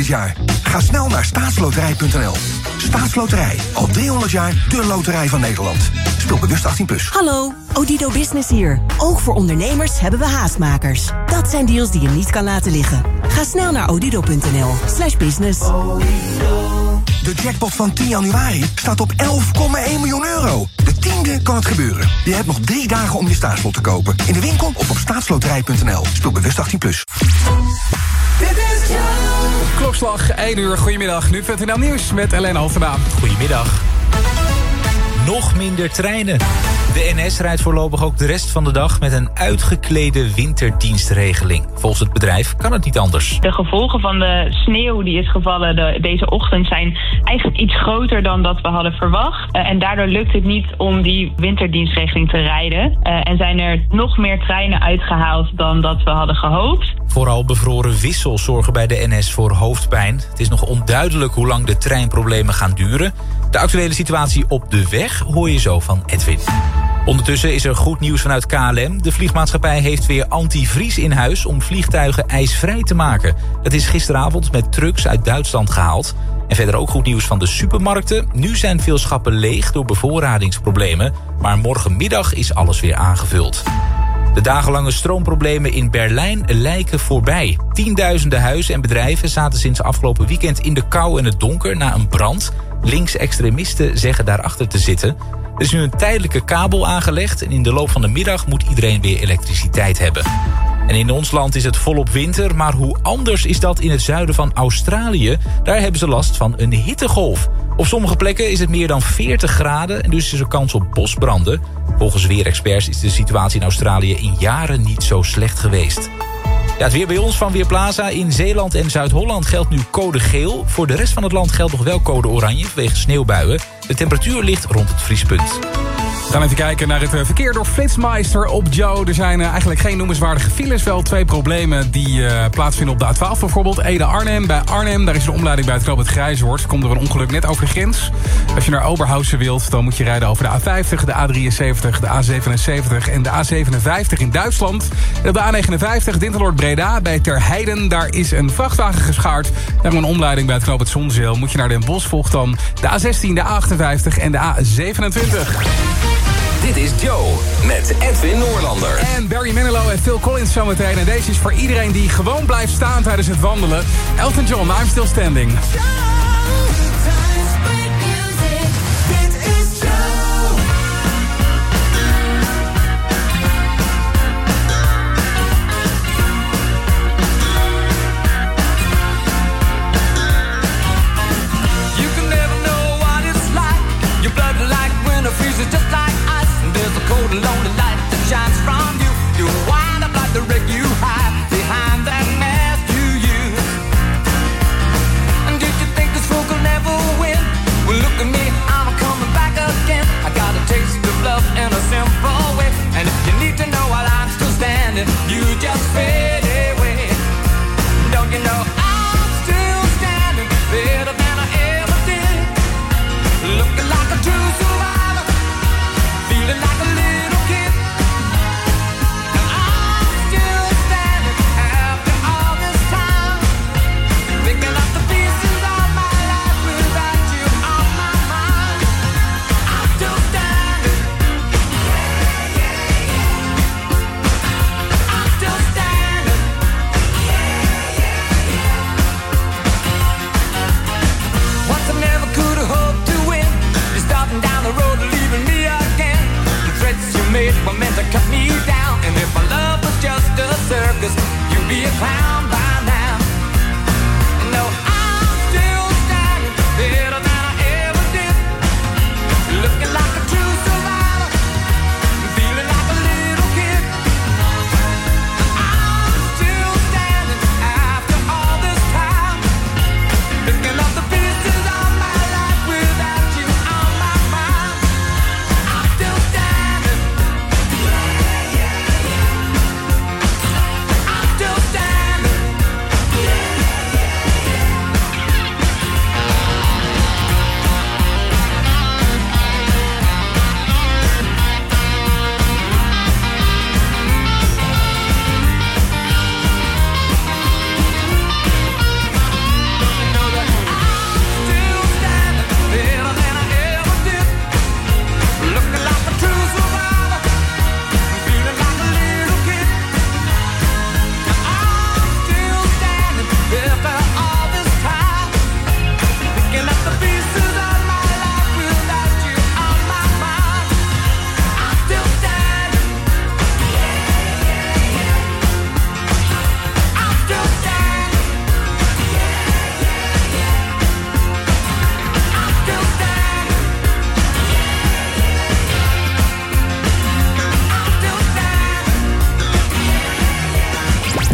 dit jaar. Ga snel naar staatsloterij.nl. Staatsloterij, al 300 jaar de loterij van Nederland. Speel bewust 18+. Plus. Hallo, Odido Business hier. Ook voor ondernemers hebben we haastmakers. Dat zijn deals die je niet kan laten liggen. Ga snel naar odido.nl slash business. De jackpot van 10 januari staat op 11,1 miljoen euro. De tiende kan het gebeuren. Je hebt nog drie dagen om je staatslot te kopen. In de winkel of op staatsloterij.nl. Speel bewust 18+. Plus. Klokslag 1 uur, goedemiddag. Nu VTNL Nieuws met Ellen Halverdaan. Goedemiddag. Nog minder treinen. De NS rijdt voorlopig ook de rest van de dag met een uitgeklede winterdienstregeling. Volgens het bedrijf kan het niet anders. De gevolgen van de sneeuw die is gevallen de, deze ochtend zijn eigenlijk iets groter dan dat we hadden verwacht. Uh, en daardoor lukt het niet om die winterdienstregeling te rijden. Uh, en zijn er nog meer treinen uitgehaald dan dat we hadden gehoopt. Vooral bevroren wissels zorgen bij de NS voor hoofdpijn. Het is nog onduidelijk hoe lang de treinproblemen gaan duren. De actuele situatie op de weg hoor je zo van Edwin. Ondertussen is er goed nieuws vanuit KLM. De vliegmaatschappij heeft weer antivries in huis om vliegtuigen ijsvrij te maken. Het is gisteravond met trucks uit Duitsland gehaald. En verder ook goed nieuws van de supermarkten. Nu zijn veel schappen leeg door bevoorradingsproblemen. Maar morgenmiddag is alles weer aangevuld. De dagenlange stroomproblemen in Berlijn lijken voorbij. Tienduizenden huizen en bedrijven zaten sinds afgelopen weekend in de kou en het donker na een brand. Linksextremisten zeggen daarachter te zitten. Er is nu een tijdelijke kabel aangelegd en in de loop van de middag moet iedereen weer elektriciteit hebben. En in ons land is het volop winter, maar hoe anders is dat in het zuiden van Australië? Daar hebben ze last van een hittegolf. Op sommige plekken is het meer dan 40 graden en dus is er kans op bosbranden. Volgens weerexperts is de situatie in Australië in jaren niet zo slecht geweest. Ja, het weer bij ons van Weerplaza. In Zeeland en Zuid-Holland geldt nu code geel. Voor de rest van het land geldt nog wel code oranje vanwege sneeuwbuien. De temperatuur ligt rond het vriespunt. We gaan even kijken naar het verkeer door Flitsmeister op Joe. Er zijn eigenlijk geen noemenswaardige files. Wel twee problemen die uh, plaatsvinden op de A12 bijvoorbeeld. Ede-Arnhem. Bij Arnhem, daar is de omleiding bij het Knoop het Grijzoord. Komt er een ongeluk net over de grens. Als je naar Oberhausen wilt, dan moet je rijden over de A50, de A73, de A77 en de A57 in Duitsland. Op de A59, Dinteloord Breda, bij Terheiden. Daar is een vrachtwagen geschaard. Daar een omleiding bij het Knoop het Zonzeel. Moet je naar Den Bosch, volgt dan de A16, de A58 en de A27. Dit is Joe met Edwin Noorlander. En Barry Manilow en Phil Collins zometeen. En deze is voor iedereen die gewoon blijft staan tijdens het wandelen. Elton John, I'm Still Standing.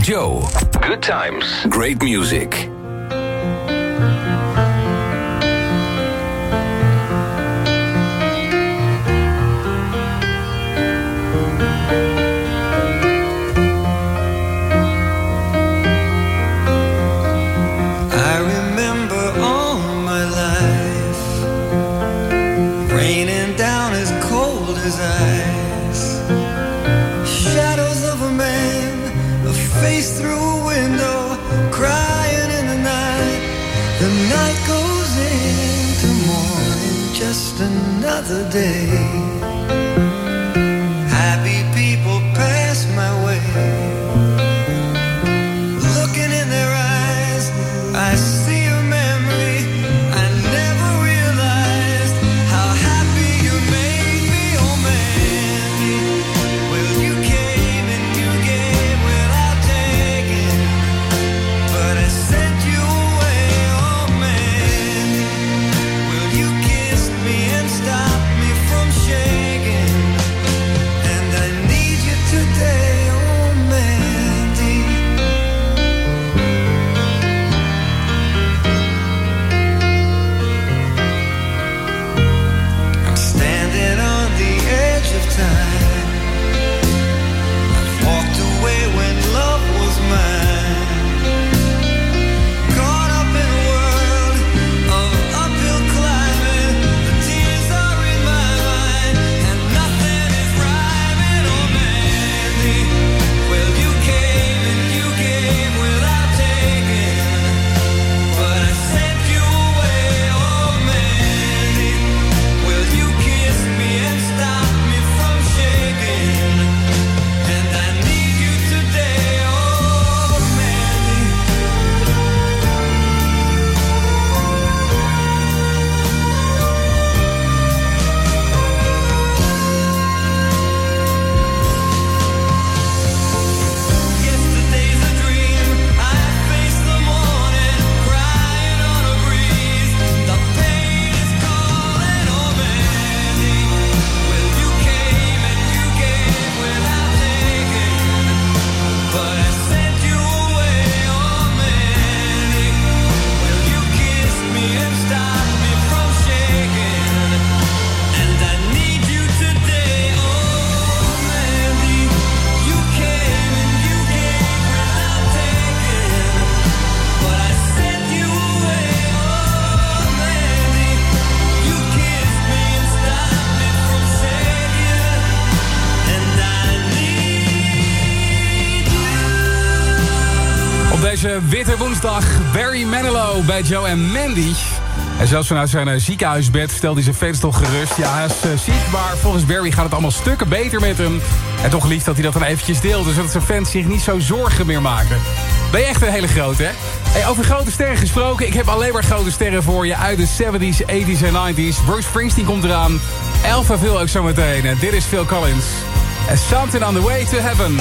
Joe. Good times. Great music. bij Joe en Mandy. En zelfs vanuit zijn eh, ziekenhuisbed stelde hij zijn fans toch gerust. Ja, hij is eh, ziek, maar volgens Barry gaat het allemaal stukken beter met hem. En toch lief dat hij dat dan eventjes deelde... Dus zodat zijn fans zich niet zo zorgen meer maken. Ben je echt een hele grote, hè? Hey, over grote sterren gesproken. Ik heb alleen maar grote sterren voor je uit de 70s, 80s en 90s. Bruce Springsteen komt eraan. Alphaville ook zometeen. En dit is Phil Collins. And something on the way to heaven.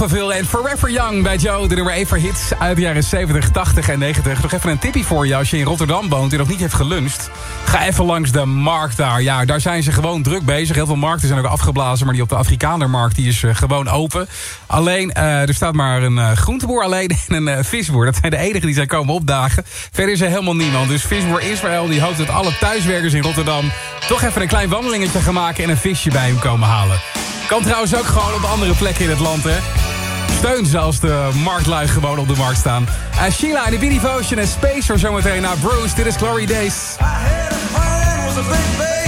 En Forever Young bij Joe. De nummer 1 voor hits uit de jaren 70, 80 en 90. Nog even een tipje voor je als je in Rotterdam woont en nog niet heeft geluncht. Ga even langs de markt daar. Ja, daar zijn ze gewoon druk bezig. Heel veel markten zijn ook afgeblazen, maar die op de Afrikanermarkt die is eh, gewoon open. Alleen, eh, er staat maar een eh, groenteboer alleen en een visboer. Dat zijn de enigen die zijn komen opdagen. Verder is er helemaal niemand. Dus visboer Israël die hoopt dat alle thuiswerkers in Rotterdam... toch even een klein wandelingetje gaan maken en een visje bij hem komen halen. Kan trouwens ook gewoon op andere plekken in het land, hè. Steun zelfs de marktlui gewoon op de markt staan. Uh, Sheila en de Devotion en Spacer zometeen naar Bruce. Dit is Glory Days. I had a was a big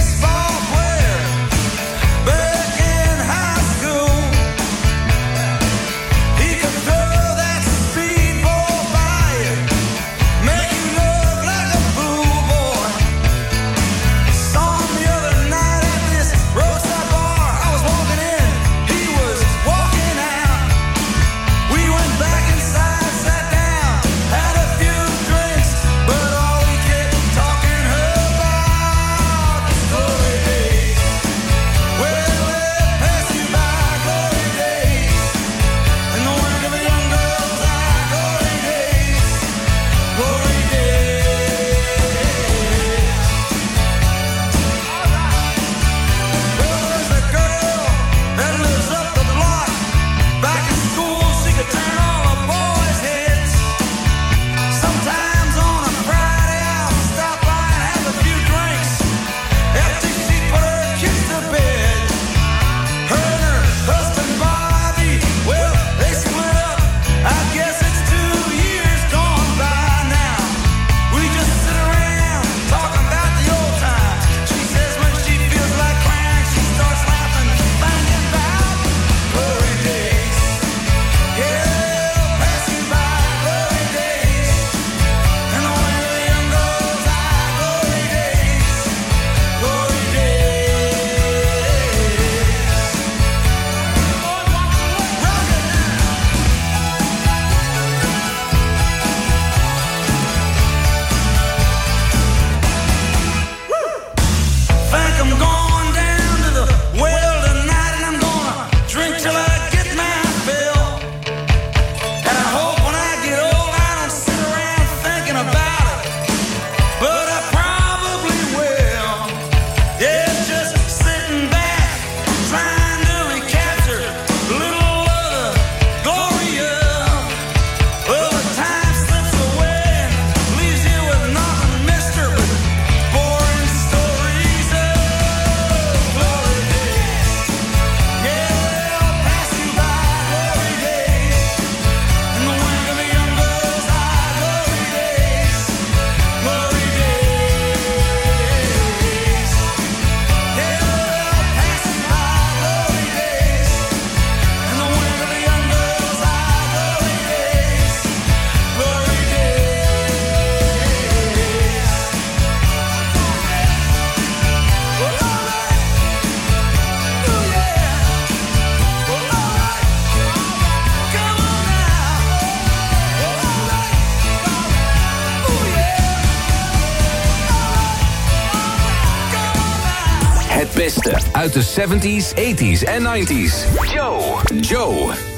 70s, 80s en 90s. Joe. Joe.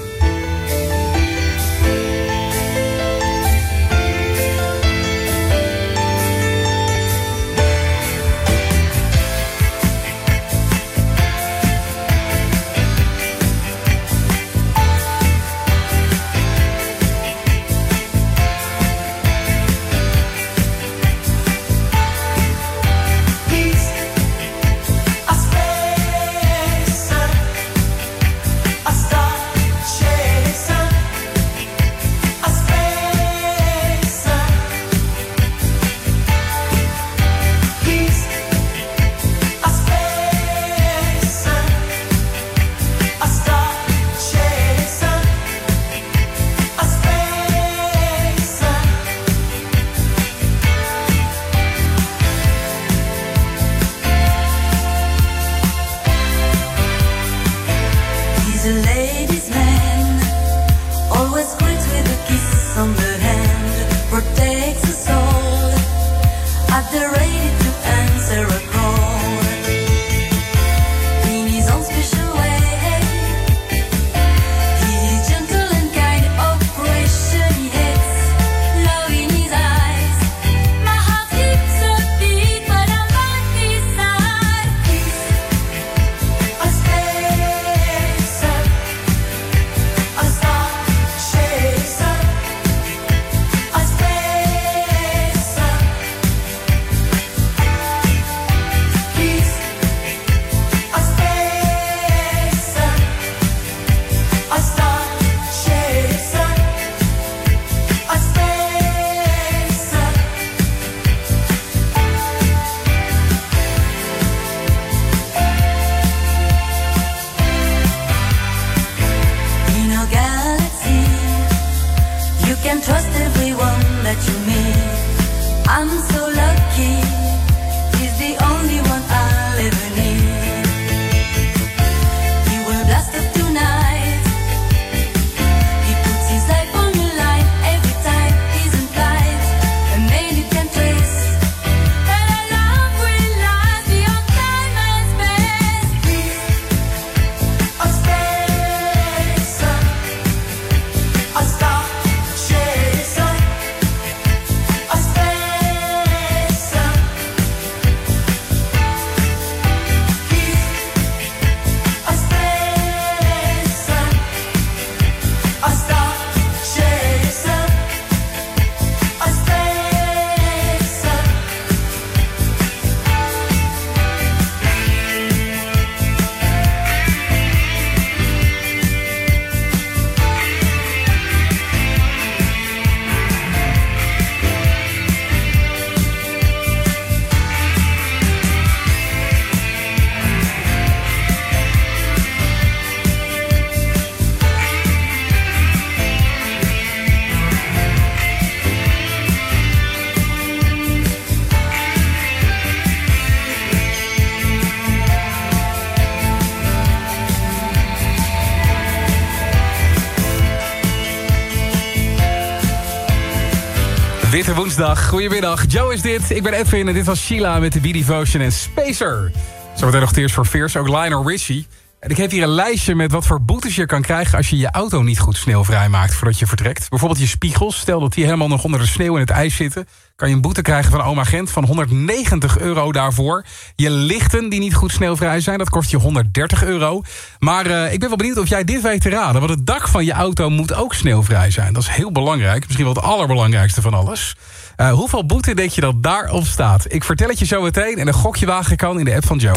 Woensdag, goedemiddag. Joe is dit, ik ben Edwin en dit was Sheila met de B-Devotion en Spacer. Zometeen nog Tears for Fears, ook Lionel Richie. En ik heb hier een lijstje met wat voor boetes je kan krijgen... als je je auto niet goed sneeuwvrij maakt voordat je vertrekt. Bijvoorbeeld je spiegels, stel dat die helemaal nog onder de sneeuw en het ijs zitten... kan je een boete krijgen van oma Gent van 190 euro daarvoor. Je lichten die niet goed sneeuwvrij zijn, dat kost je 130 euro. Maar uh, ik ben wel benieuwd of jij dit weet te raden. Want het dak van je auto moet ook sneeuwvrij zijn. Dat is heel belangrijk, misschien wel het allerbelangrijkste van alles. Uh, hoeveel boete denk je dat daarop staat? Ik vertel het je zo meteen en een gokje wagen kan in de app van Joe.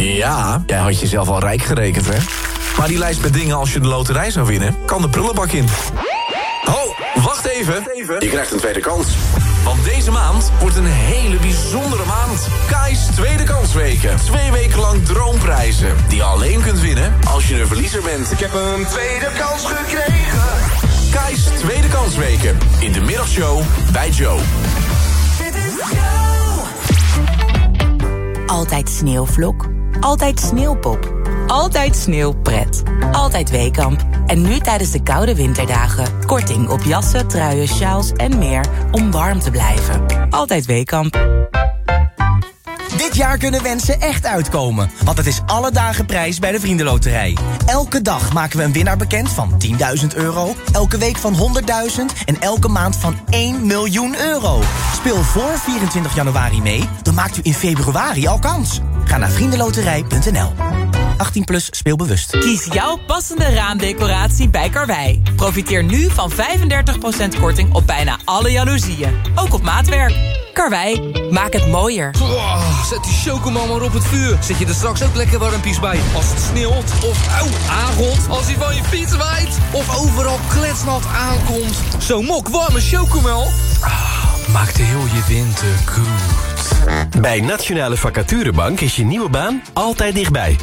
Ja, jij had jezelf al rijk gerekend, hè? Maar die lijst met dingen als je de loterij zou winnen... kan de prullenbak in. Oh, wacht even. Je krijgt een tweede kans. Want deze maand wordt een hele bijzondere maand. Kai's Tweede Kansweken. Twee weken lang droomprijzen. Die je alleen kunt winnen als je een verliezer bent. Ik heb een tweede kans gekregen. Kai's Tweede Kansweken. In de middagshow bij Joe. Altijd sneeuwvlok. Altijd sneeuwpop. Altijd sneeuwpret. Altijd Weekamp. En nu tijdens de koude winterdagen. Korting op jassen, truien, sjaals en meer om warm te blijven. Altijd Weekamp. Dit jaar kunnen wensen echt uitkomen, want het is alle dagen prijs bij de Vriendenloterij. Elke dag maken we een winnaar bekend van 10.000 euro, elke week van 100.000 en elke maand van 1 miljoen euro. Speel voor 24 januari mee, dan maakt u in februari al kans. Ga naar vriendenloterij.nl. 18 plus speelbewust. Kies jouw passende raamdecoratie bij Karwei. Profiteer nu van 35% korting op bijna alle jaloezieën. Ook op maatwerk. Karwei, maak het mooier. Oh, zet die chocomel maar op het vuur. Zet je er straks ook lekker warmpies bij. Als het sneeuwt of auw, aangot. Als hij van je fiets waait. Of overal kletsnat aankomt. Zo'n mok warme chocomel. Ah, maakt heel je winter goed. Bij Nationale Vacaturebank is je nieuwe baan altijd dichtbij.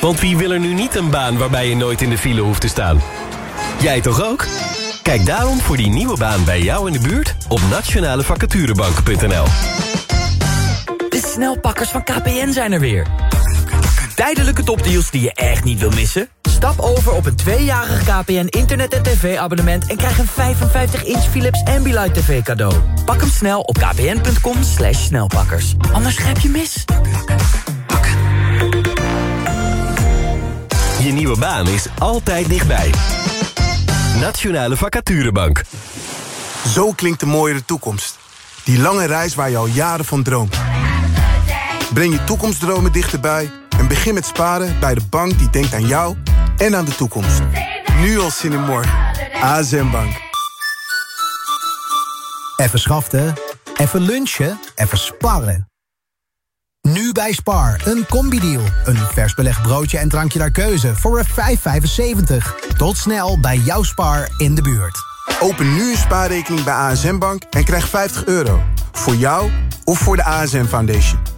Want wie wil er nu niet een baan waarbij je nooit in de file hoeft te staan? Jij toch ook? Kijk daarom voor die nieuwe baan bij jou in de buurt op nationalevacaturebank.nl. De snelpakkers van KPN zijn er weer. Tijdelijke topdeals die je echt niet wil missen? Stap over op een tweejarig KPN internet- en tv-abonnement... en krijg een 55-inch Philips Ambilight TV cadeau. Pak hem snel op kpn.com slash snelpakkers. Anders grijp je mis. Je nieuwe baan is altijd dichtbij. Nationale Vacaturebank. Zo klinkt de mooiere toekomst. Die lange reis waar je al jaren van droomt. Breng je toekomstdromen dichterbij en begin met sparen bij de bank die denkt aan jou en aan de toekomst. Nu al zin in morgen. ASM Bank. Even schaften, even lunchen, even sparren. Nu bij Spar, een combi-deal. Een vers belegd broodje en drankje naar keuze voor 5,75. Tot snel bij jouw Spar in de buurt. Open nu een spaarrekening bij ASM Bank en krijg 50 euro. Voor jou of voor de ASM Foundation.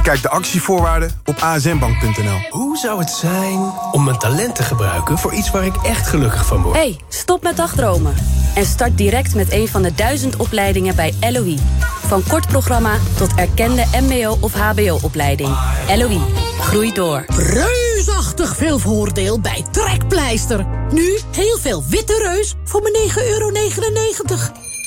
Bekijk de actievoorwaarden op asmbank.nl. Hoe zou het zijn om mijn talent te gebruiken voor iets waar ik echt gelukkig van word? hey, stop met dagdromen. En start direct met een van de duizend opleidingen bij LOE. Van kort programma tot erkende mbo- of hbo-opleiding. LOE, groei door. Reusachtig veel voordeel bij Trekpleister. Nu heel veel witte reus voor maar 9,99 euro.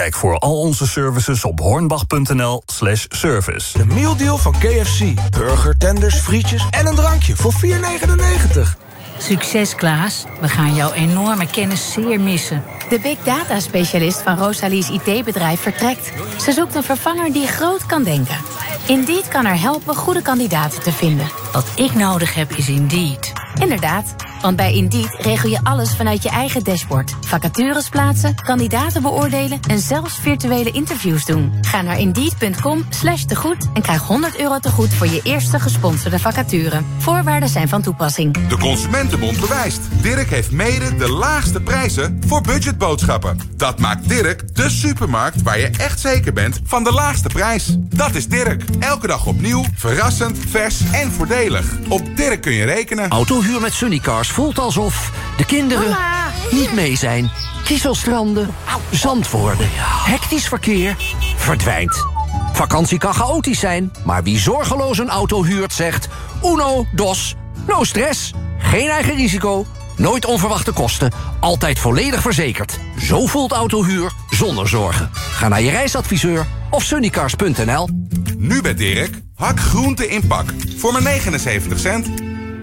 Kijk voor al onze services op hornbach.nl slash service. De mealdeal van KFC. Burger, tenders, frietjes en een drankje voor 4,99. Succes Klaas, we gaan jouw enorme kennis zeer missen. De big data specialist van Rosalie's IT-bedrijf vertrekt. Ze zoekt een vervanger die groot kan denken. Indeed kan haar helpen goede kandidaten te vinden. Wat ik nodig heb is Indeed. Inderdaad, Want bij Indeed regel je alles vanuit je eigen dashboard. Vacatures plaatsen, kandidaten beoordelen en zelfs virtuele interviews doen. Ga naar indeed.com slash tegoed en krijg 100 euro tegoed voor je eerste gesponsorde vacature. Voorwaarden zijn van toepassing. De Consumentenbond bewijst. Dirk heeft mede de laagste prijzen voor budgetboodschappen. Dat maakt Dirk de supermarkt waar je echt zeker bent van de laagste prijs. Dat is Dirk. Elke dag opnieuw, verrassend, vers en voordelig. Op Dirk kun je rekenen. Autohuur met Sunnycars voelt alsof de kinderen niet mee zijn. Kieselstranden, zand worden, hectisch verkeer, verdwijnt. Vakantie kan chaotisch zijn, maar wie zorgeloos een auto huurt zegt... uno, dos, no stress, geen eigen risico, nooit onverwachte kosten... altijd volledig verzekerd. Zo voelt autohuur zonder zorgen. Ga naar je reisadviseur of sunnycars.nl. Nu bij Dirk, hak groente in pak. Voor maar 79 cent.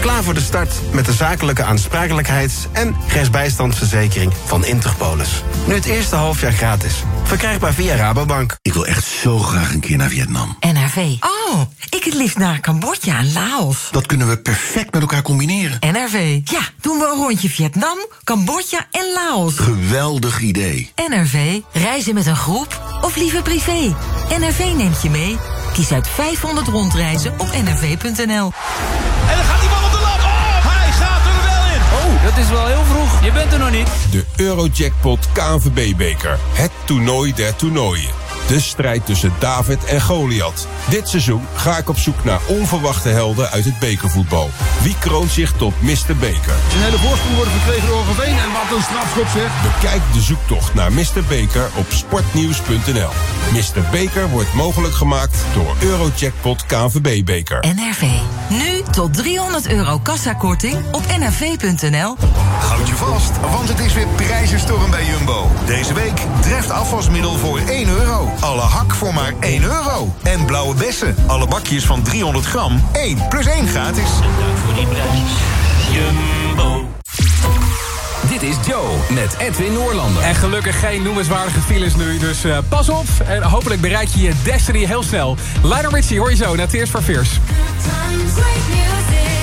Klaar voor de start met de zakelijke aansprakelijkheids- en rechtsbijstandsverzekering van Interpolis. Nu het eerste halfjaar gratis. Verkrijgbaar via Rabobank. Ik wil echt zo graag een keer naar Vietnam. NRV. Oh, ik het liefst naar Cambodja en Laos. Dat kunnen we perfect met elkaar combineren. NRV. Ja, doen we een rondje Vietnam, Cambodja en Laos. Geweldig idee. NRV. Reizen met een groep of liever privé. NRV neemt je mee. Kies uit 500 rondreizen op nrv.nl. En dan gaat dat is wel heel vroeg. Je bent er nog niet. De Eurojackpot KNVB-beker. Het toernooi der toernooien. De strijd tussen David en Goliath. Dit seizoen ga ik op zoek naar onverwachte helden uit het bekervoetbal. Wie kroont zich tot Mr. Beker? Een hele voorsprong wordt verkregen door Overveen. En wat een strafschop zeg. Bekijk de zoektocht naar Mr. Beker op sportnieuws.nl. Mr. Beker wordt mogelijk gemaakt door Eurojackpot KNVB-beker. NRV. Nu tot 300 euro kassakorting op nrv.nl. Houd je vast, want het is weer prijzenstorm bij Jumbo. Deze week treft afwasmiddel voor 1 euro. Alle hak voor maar 1 euro. En blauwe bessen, alle bakjes van 300 gram, 1 plus 1 gratis. voor die prijs. Jumbo. Dit is Joe met Edwin Noorlander. En gelukkig geen noemenswaardige files nu, dus eh, pas op. En hopelijk bereik je je destiny heel snel. Lionel Richie hoor je zo naar Tears for Fears. You shouldn't have to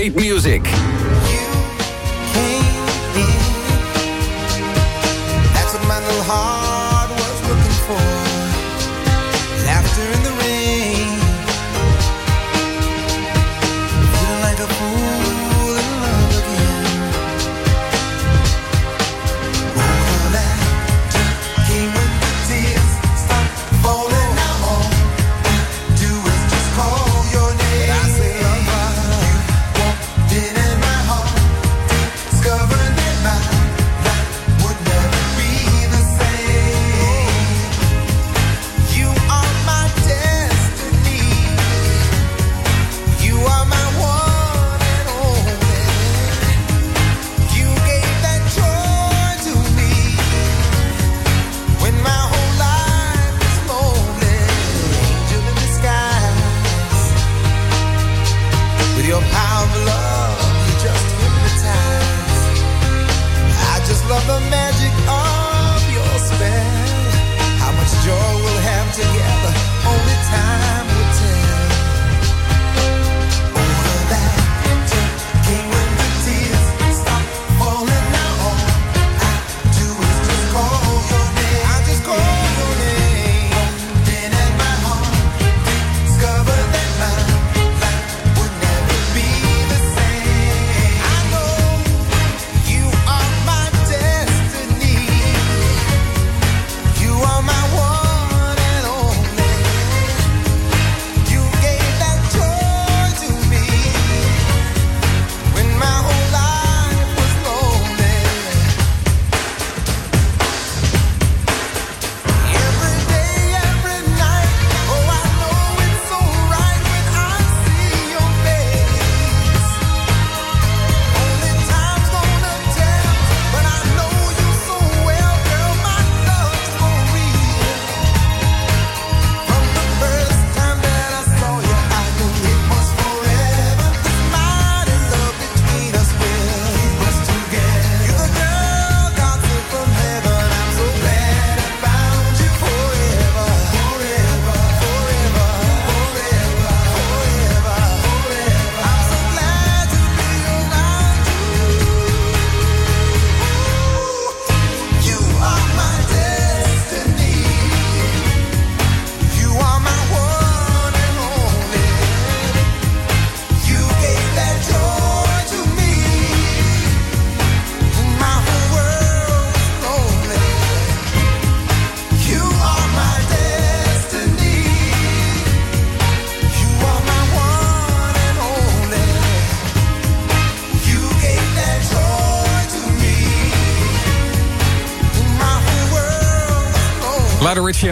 great music.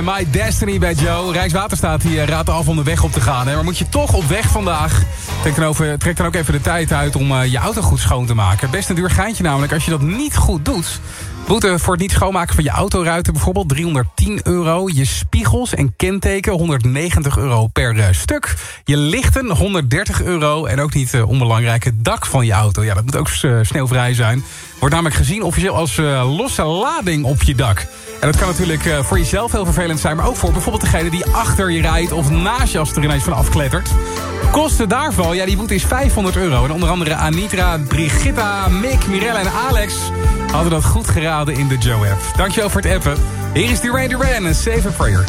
My Destiny bij Joe. Rijkswaterstaat die eh, raadt af om de weg op te gaan. Hè. Maar moet je toch op weg vandaag. Trek dan, over, trek dan ook even de tijd uit om eh, je auto goed schoon te maken. Best een duur geintje namelijk. Als je dat niet goed doet, Boete voor het niet schoonmaken van je autoruiten bijvoorbeeld 310 euro. Je spiegels en kenteken 190 euro per eh, stuk. Je lichten 130 euro. En ook niet eh, onbelangrijk het dak van je auto. Ja, dat moet ook eh, sneeuwvrij zijn. Wordt namelijk gezien officieel als losse lading op je dak. En dat kan natuurlijk voor jezelf heel vervelend zijn... maar ook voor bijvoorbeeld degene die achter je rijdt... of naast je als er ineens van afklettert. Kosten daarvan, ja, die boete is 500 euro. En onder andere Anitra, Brigitta, Mick, Mirella en Alex... hadden dat goed geraden in de Joe-app. Dankjewel voor het appen. Hier is Duran Randy en Save a Prayer.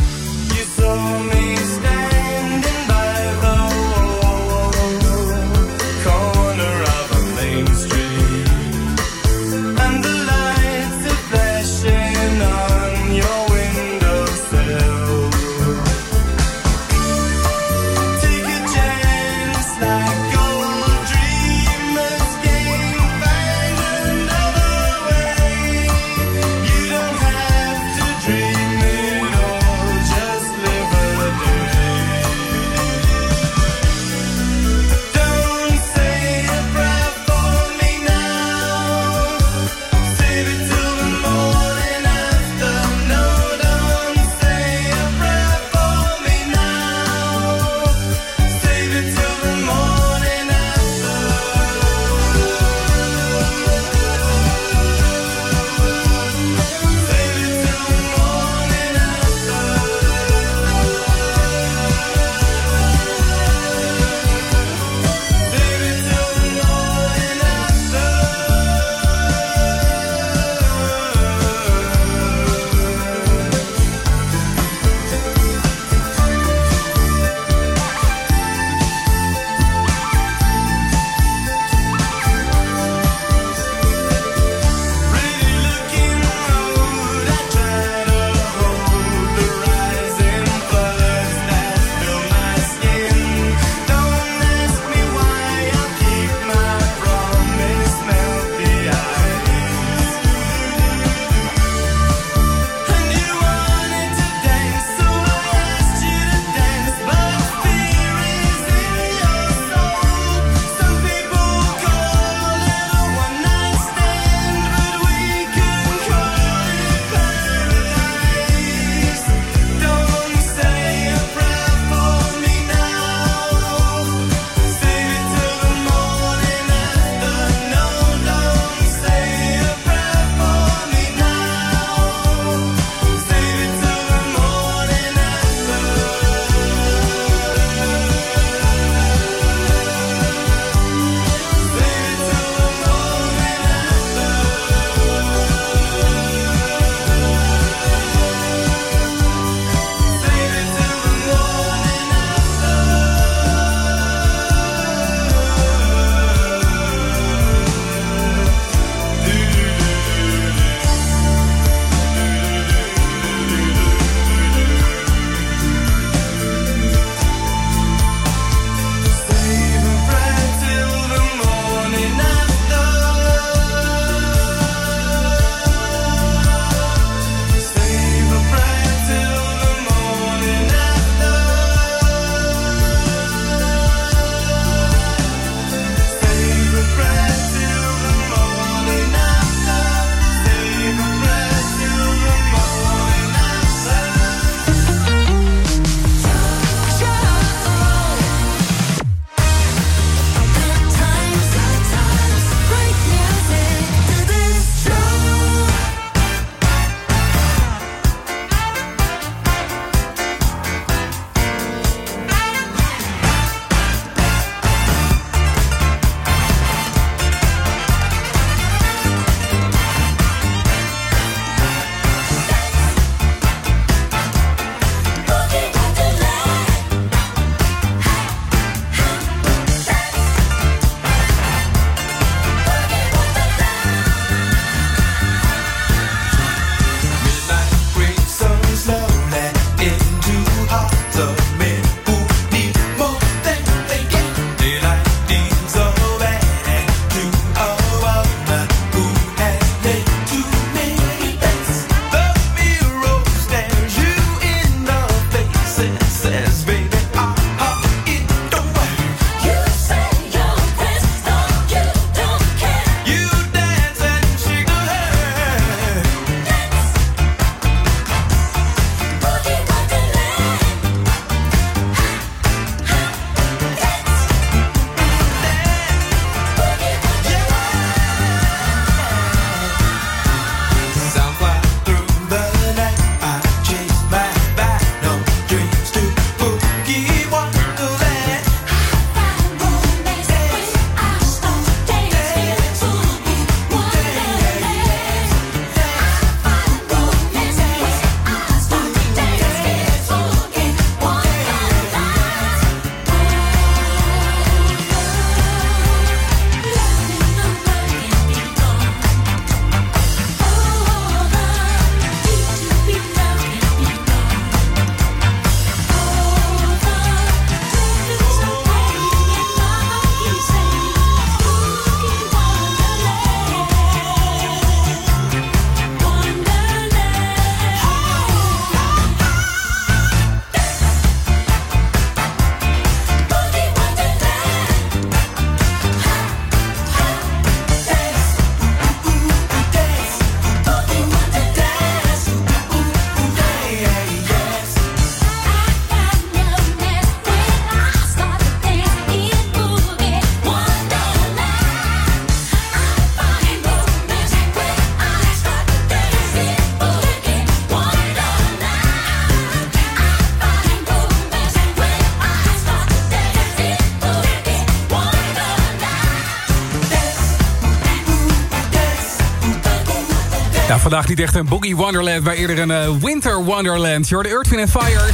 Nou, vandaag niet echt een boogie wonderland, maar eerder een eh, winter wonderland. Je hoorde Earth, Wind Fire.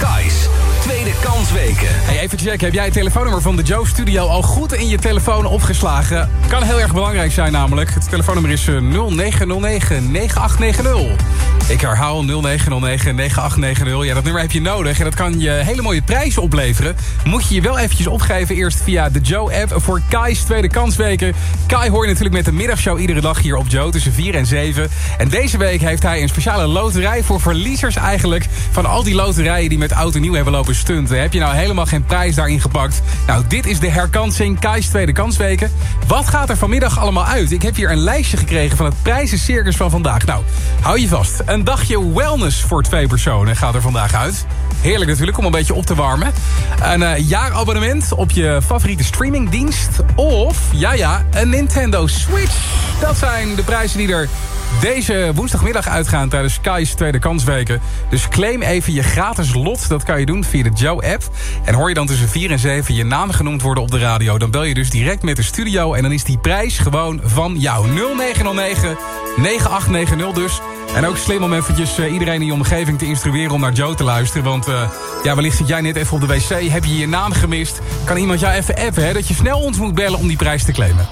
Kai's tweede kansweken. Hey, even checken, heb jij het telefoonnummer van de Joe Studio al goed in je telefoon opgeslagen? Kan heel erg belangrijk zijn namelijk. Het telefoonnummer is eh, 0909-9890. Ik herhaal 0909-9890. Ja, dat nummer heb je nodig en dat kan je hele mooie prijzen opleveren. Moet je je wel eventjes opgeven eerst via de Joe-app voor Kai's tweede kansweken. Kai hoor je natuurlijk met de middagshow iedere dag hier op Joe tussen 4 en 7. En deze week heeft hij een speciale loterij voor verliezers eigenlijk... van al die loterijen die met oud en nieuw hebben lopen stunten. Heb je nou helemaal geen prijs daarin gepakt? Nou, dit is de herkansing Kai's tweede kansweken. Wat gaat er vanmiddag allemaal uit? Ik heb hier een lijstje gekregen van het prijzencircus van vandaag. Nou, hou je vast. Dagje wellness voor twee personen gaat er vandaag uit. Heerlijk natuurlijk om een beetje op te warmen. Een eh, jaarabonnement op je favoriete streamingdienst. Of, ja ja, een Nintendo Switch. Dat zijn de prijzen die er deze woensdagmiddag uitgaan tijdens Sky's Tweede Kansweken. Dus claim even je gratis lot. Dat kan je doen via de Joe-app. En hoor je dan tussen 4 en 7 je naam genoemd worden op de radio... dan bel je dus direct met de studio en dan is die prijs gewoon van jou. 0909 9890 dus. En ook slim om eventjes uh, iedereen in je omgeving te instrueren om naar Joe te luisteren. Want uh, ja, wellicht zit jij net even op de wc, heb je je naam gemist. Kan iemand jou even appen, hè, dat je snel ons moet bellen om die prijs te claimen.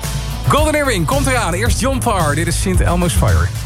Golden Earring komt eraan. Eerst John Parr. Dit is Sint Elmo's Fire.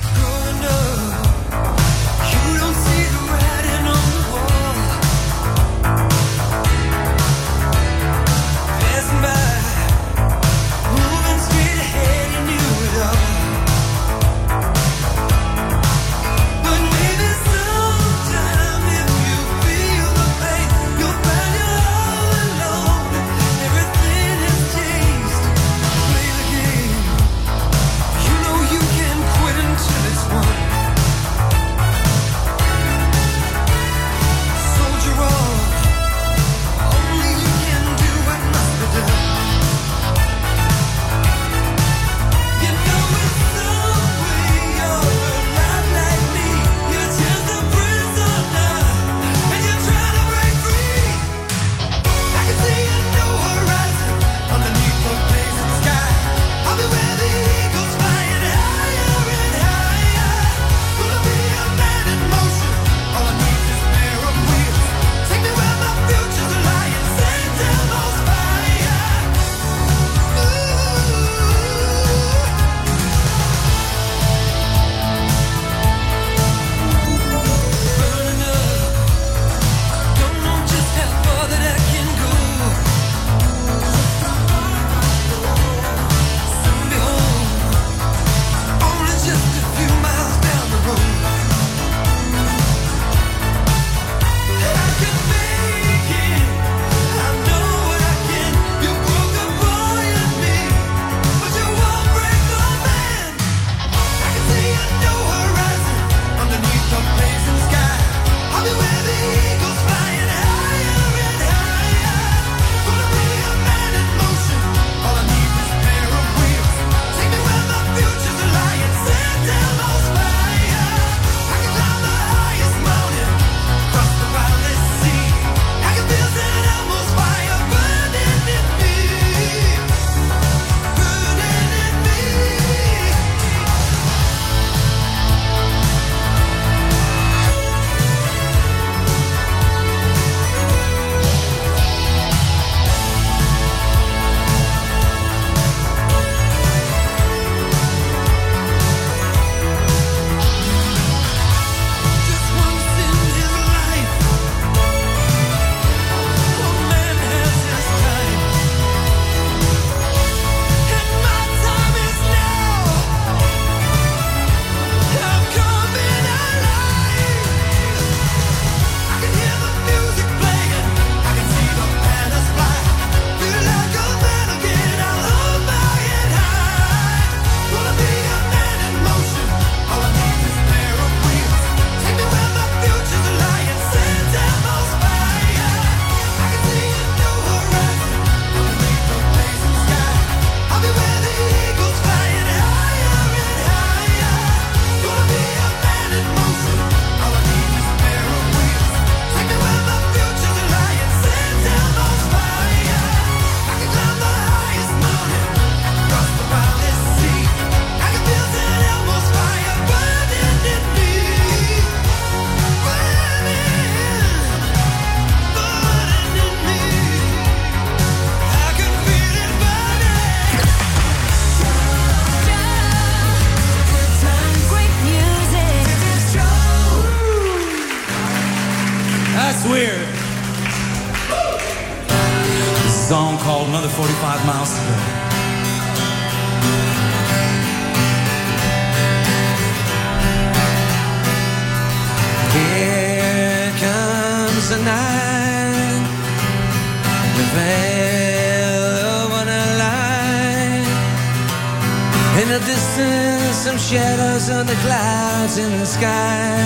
Some shadows on the clouds in the sky.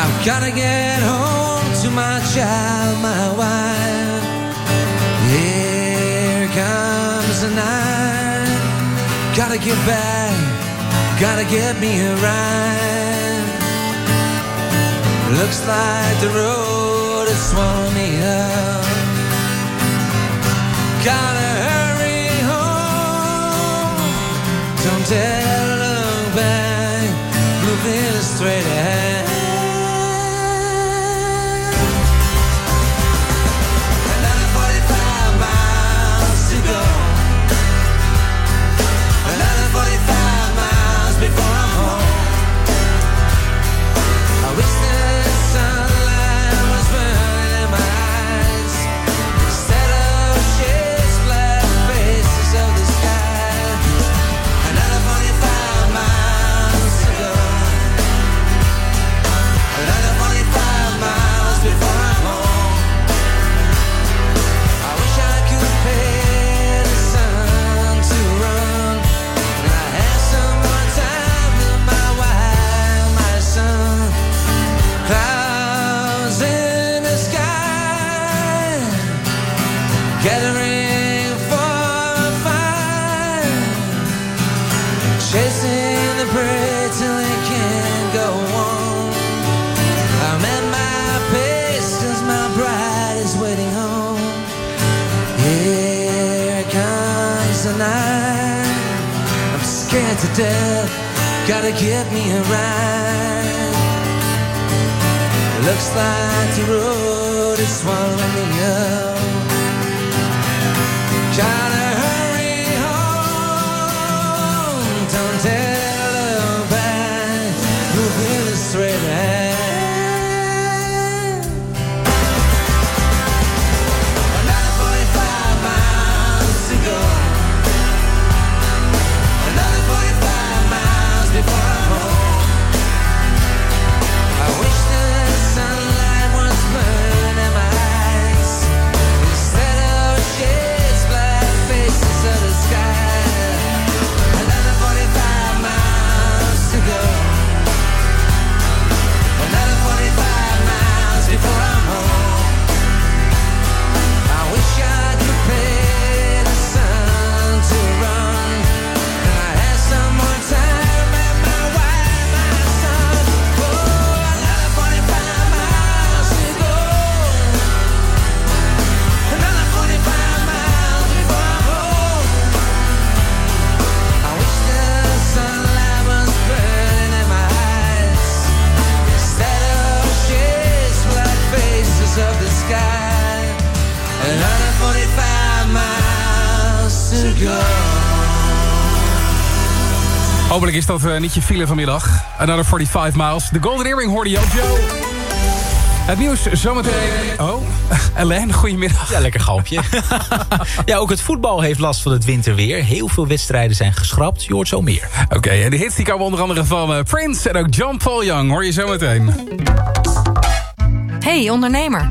I've gotta get home to my child, my wife. Here comes the night. Gotta get back, gotta get me a ride. Looks like the road has swallowed me up. Gotta hurry home. Don't straight ahead. Scared to death. Gotta get me a ride. Looks like the road is swallowing me up. Gotta hurry home. Don't dare Hopelijk is dat eh, niet je file vanmiddag. Another 45 miles. De Golden Earring hoorde je ook, Joe. Het nieuws zometeen. Oh, Alain, goedemiddag. Ja, lekker galpje. ja, ook het voetbal heeft last van het winterweer. Heel veel wedstrijden zijn geschrapt. Je hoort zo meer. Oké, en de hits die komen onder andere van eh, Prince en ook John Paul Young. Hoor je zometeen. Hey ondernemer,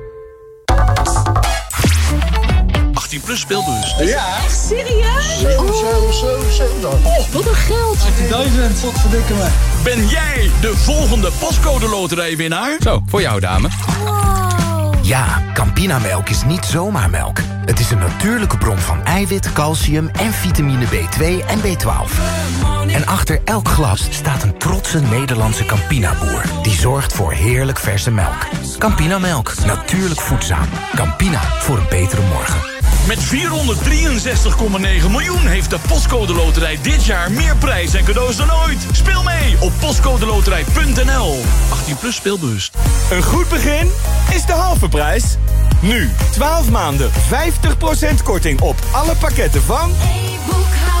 18 plus speelbus. Ja. Echt serieus? 7, 7, 7, 7. Oh, wat een geld. 18.000. Wat verdikken me. Ben jij de volgende postcode loterijwinnaar? Zo, voor jou dame. Ja, Campinamelk is niet zomaar melk. Het is een natuurlijke bron van eiwit, calcium en vitamine B2 en B12. En achter elk glas staat een trotse Nederlandse Campina-boer... die zorgt voor heerlijk verse melk. Campinamelk, natuurlijk voedzaam. Campina, voor een betere morgen. Met 463,9 miljoen heeft de Postcode Loterij dit jaar meer prijs en cadeaus dan ooit. Speel mee op postcodeloterij.nl. 18 plus speelbewust. Een goed begin is de halve prijs. Nu, 12 maanden, 50% korting op alle pakketten van... Hoera!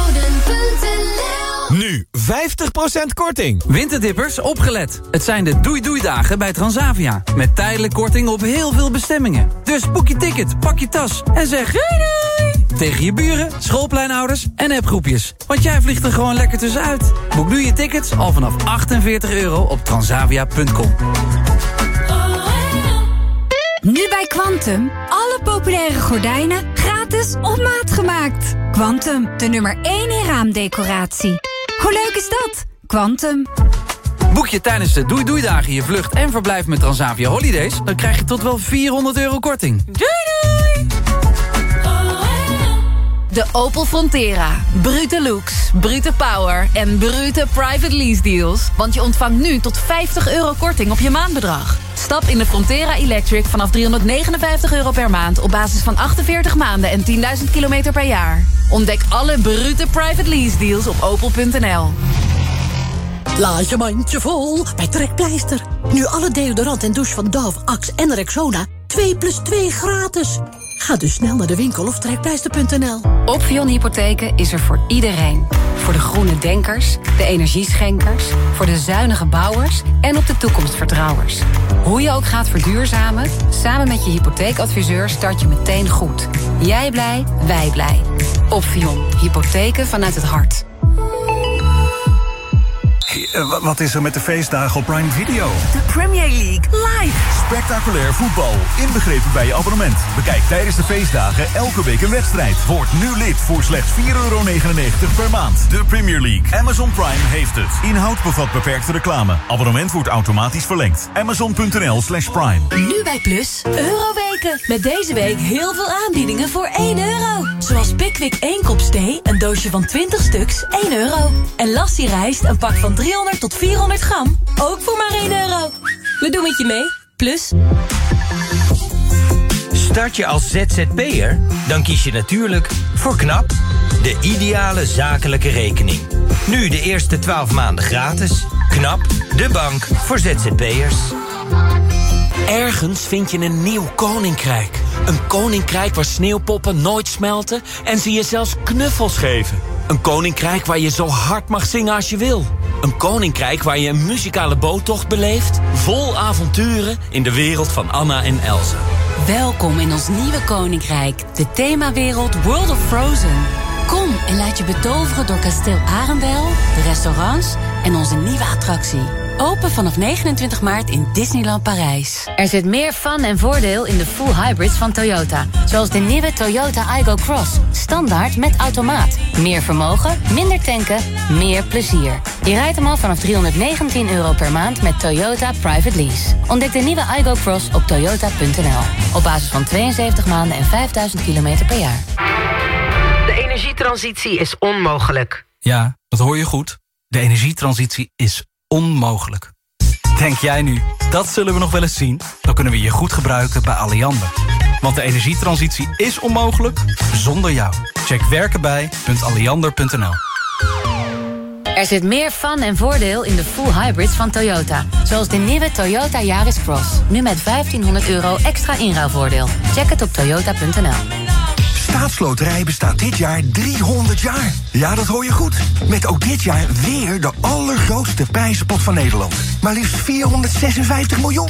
Nu 50% korting. Winterdippers, opgelet. Het zijn de doei-doei-dagen bij Transavia. Met tijdelijk korting op heel veel bestemmingen. Dus boek je ticket, pak je tas en zeg doei doei! Tegen je buren, schoolpleinouders en appgroepjes. Want jij vliegt er gewoon lekker tussenuit. Boek nu je tickets al vanaf 48 euro op transavia.com. Nu bij Quantum. Alle populaire gordijnen gratis op maat gemaakt. Quantum, de nummer 1 in raamdecoratie. Hoe leuk is dat? Quantum. Boek je tijdens de Doei Doei Dagen je vlucht en verblijf met Transavia Holidays... dan krijg je tot wel 400 euro korting. Doei doei! De Opel Frontera. Brute looks, brute power en brute private lease deals. Want je ontvangt nu tot 50 euro korting op je maandbedrag. Stap in de Frontera Electric vanaf 359 euro per maand... op basis van 48 maanden en 10.000 kilometer per jaar. Ontdek alle brute private lease deals op opel.nl. Laat je mandje vol bij Trekpleister. Nu alle deodorant en douche van Dove, Axe en Rexona 2 plus 2 gratis. Ga dus snel naar de winkel of trekpleister.nl. Opvion Hypotheken is er voor iedereen. Voor de groene denkers, de energieschenkers, voor de zuinige bouwers en op de toekomstvertrouwers. Hoe je ook gaat verduurzamen, samen met je hypotheekadviseur start je meteen goed. Jij blij, wij blij. Opvion, hypotheken vanuit het hart. Hey, eh, wat is er met de feestdagen op Prime Video? De Premier League live. Spectaculair voetbal, inbegrepen bij je abonnement. Bekijk tijdens de feestdagen elke week een wedstrijd. Word nu lid voor slechts 4,99 per maand. De Premier League. Amazon Prime heeft het. Inhoud bevat beperkte reclame. Abonnement wordt automatisch verlengd. Amazon.nl slash prime. Nu bij Plus, Euroweken. Met deze week heel veel aanbiedingen voor 1 euro. Zoals Pickwick 1 kop thee, een doosje van 20 stuks, 1 euro. En Lassie rijst, een pak van 300 tot 400 gram, ook voor maar 1 euro. We doen het je mee. Plus. Start je als ZZP'er? Dan kies je natuurlijk voor KNAP, de ideale zakelijke rekening. Nu de eerste 12 maanden gratis. KNAP, de bank voor ZZP'ers. Ergens vind je een nieuw koninkrijk. Een koninkrijk waar sneeuwpoppen nooit smelten en ze je zelfs knuffels geven. Een koninkrijk waar je zo hard mag zingen als je wil. Een koninkrijk waar je een muzikale boottocht beleeft... vol avonturen in de wereld van Anna en Elsa. Welkom in ons nieuwe koninkrijk, de themawereld World of Frozen. Kom en laat je betoveren door kasteel Arendel, de restaurants en onze nieuwe attractie. Open vanaf 29 maart in Disneyland Parijs. Er zit meer fun en voordeel in de full hybrids van Toyota. Zoals de nieuwe Toyota Igo Cross. Standaard met automaat. Meer vermogen, minder tanken, meer plezier. Je rijdt hem al vanaf 319 euro per maand met Toyota Private Lease. Ontdek de nieuwe Igo Cross op toyota.nl. Op basis van 72 maanden en 5000 kilometer per jaar. De energietransitie is onmogelijk. Ja, dat hoor je goed. De energietransitie is onmogelijk. Denk jij nu, dat zullen we nog wel eens zien? Dan kunnen we je goed gebruiken bij Alliander. Want de energietransitie is onmogelijk zonder jou. Check werkenbij.alliander.nl Er zit meer fun en voordeel in de full hybrids van Toyota. Zoals de nieuwe Toyota Yaris Cross. Nu met 1500 euro extra inruilvoordeel. Check het op toyota.nl. Staatsloterij bestaat dit jaar 300 jaar. Ja, dat hoor je goed. Met ook dit jaar weer de allergrootste prijzenpot van Nederland. Maar liefst 456 miljoen.